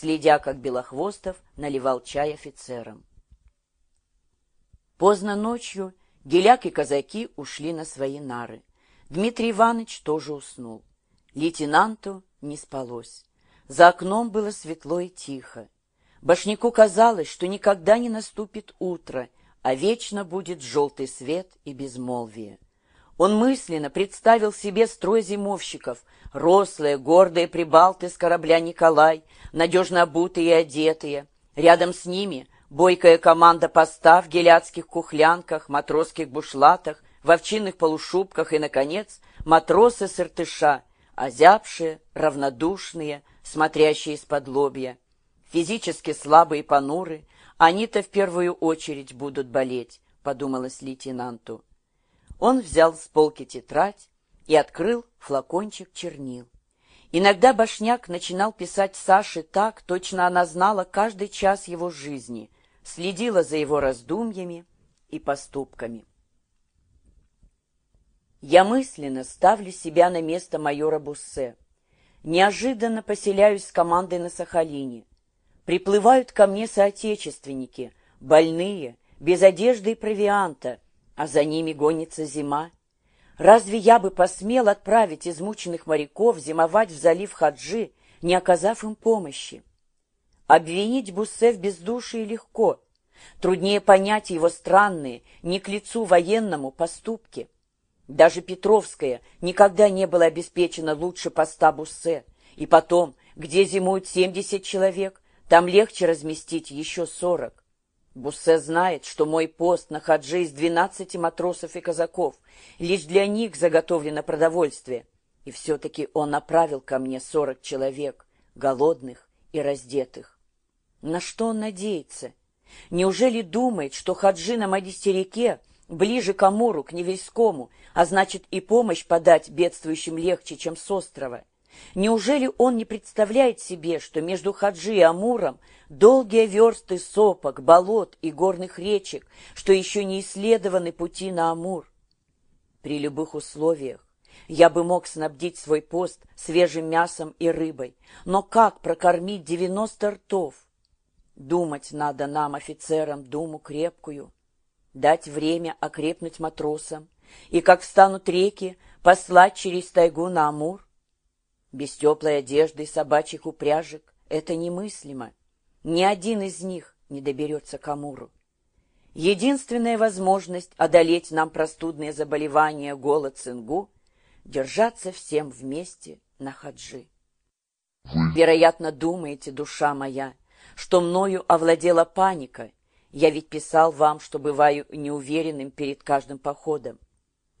следя, как Белохвостов наливал чай офицерам. Поздно ночью Геляк и казаки ушли на свои нары. Дмитрий Иванович тоже уснул. Лейтенанту не спалось. За окном было светло и тихо. Башняку казалось, что никогда не наступит утро, а вечно будет желтый свет и безмолвие. Он мысленно представил себе строй зимовщиков, рослые, гордые прибалты с корабля «Николай», надежно обутые и одетые. Рядом с ними бойкая команда поста в геляцких кухлянках, матросских бушлатах, в овчинных полушубках и, наконец, матросы с иртыша, озябшие, равнодушные, смотрящие из-под лобья. Физически слабые и понуры, они-то в первую очередь будут болеть, подумалось лейтенанту. Он взял с полки тетрадь и открыл флакончик чернил. Иногда Башняк начинал писать Саше так, точно она знала каждый час его жизни, следила за его раздумьями и поступками. Я мысленно ставлю себя на место майора Буссе. Неожиданно поселяюсь с командой на Сахалине. Приплывают ко мне соотечественники, больные, без одежды и провианта, а за ними гонится зима. Разве я бы посмел отправить измученных моряков зимовать в залив Хаджи, не оказав им помощи? Обвинить Буссе в бездушии легко. Труднее понять его странные, не к лицу военному поступки. Даже Петровская никогда не была обеспечена лучше поста Буссе. И потом, где зимуют 70 человек, там легче разместить еще 40. Буссе знает, что мой пост на Хаджи из 12 матросов и казаков. Лишь для них заготовлено продовольствие. И все-таки он направил ко мне 40 человек, голодных и раздетых. На что он надеется? Неужели думает, что Хаджи на Мадистерике ближе к Амуру, к Невельскому, а значит и помощь подать бедствующим легче, чем с острова. Неужели он не представляет себе, что между Хаджи и Амуром долгие версты сопок, болот и горных речек, что еще не исследованы пути на Амур? При любых условиях я бы мог снабдить свой пост свежим мясом и рыбой, но как прокормить девяносто ртов? Думать надо нам, офицерам, думу крепкую, дать время окрепнуть матросам, и, как встанут реки, послать через тайгу на Амур? Без теплой одежды и собачьих упряжек это немыслимо. Ни один из них не доберется к Амуру. Единственная возможность одолеть нам простудные заболевания, голод, цингу — держаться всем вместе на хаджи. Вы... Вероятно, думаете, душа моя, что мною овладела паника. Я ведь писал вам, что бываю неуверенным перед каждым походом.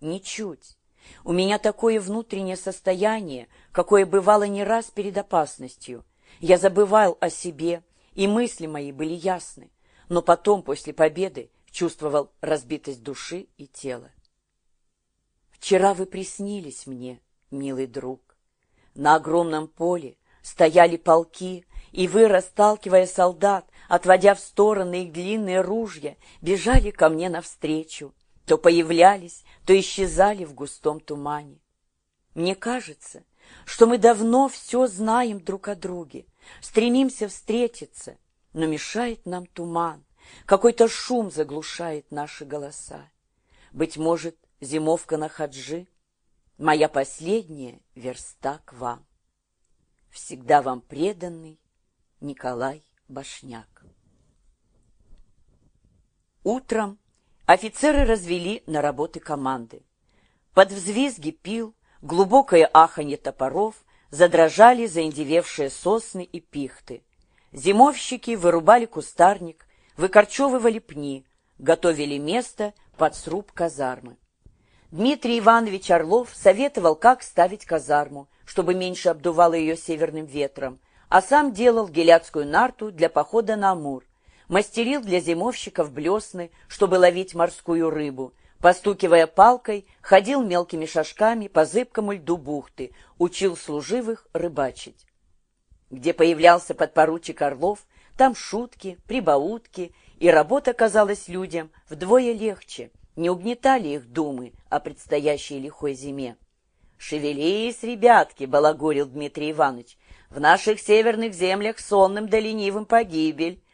Ничуть. У меня такое внутреннее состояние, какое бывало не раз перед опасностью. Я забывал о себе, и мысли мои были ясны, но потом, после победы, чувствовал разбитость души и тела. Вчера вы приснились мне, милый друг. На огромном поле стояли полки, и вы, расталкивая солдат, отводя в стороны их длинные ружья, бежали ко мне навстречу то появлялись, то исчезали в густом тумане. Мне кажется, что мы давно все знаем друг о друге, стремимся встретиться, но мешает нам туман, какой-то шум заглушает наши голоса. Быть может, зимовка на хаджи — моя последняя верста к вам. Всегда вам преданный Николай Башняк. Утром Офицеры развели на работы команды. Под взвизги пил, глубокое аханье топоров задрожали заиндевевшие сосны и пихты. Зимовщики вырубали кустарник, выкорчевывали пни, готовили место под сруб казармы. Дмитрий Иванович Орлов советовал, как ставить казарму, чтобы меньше обдувало ее северным ветром, а сам делал геляцкую нарту для похода на Амур, мастерил для зимовщиков блесны, чтобы ловить морскую рыбу, постукивая палкой, ходил мелкими шажками по зыбкому льду бухты, учил служивых рыбачить. Где появлялся подпоручик Орлов, там шутки, прибаутки, и работа казалась людям вдвое легче, не угнетали их думы о предстоящей лихой зиме. «Шевелись, ребятки!» — балагурил Дмитрий Иванович. В наших северных землях сонным да ленивым погибель,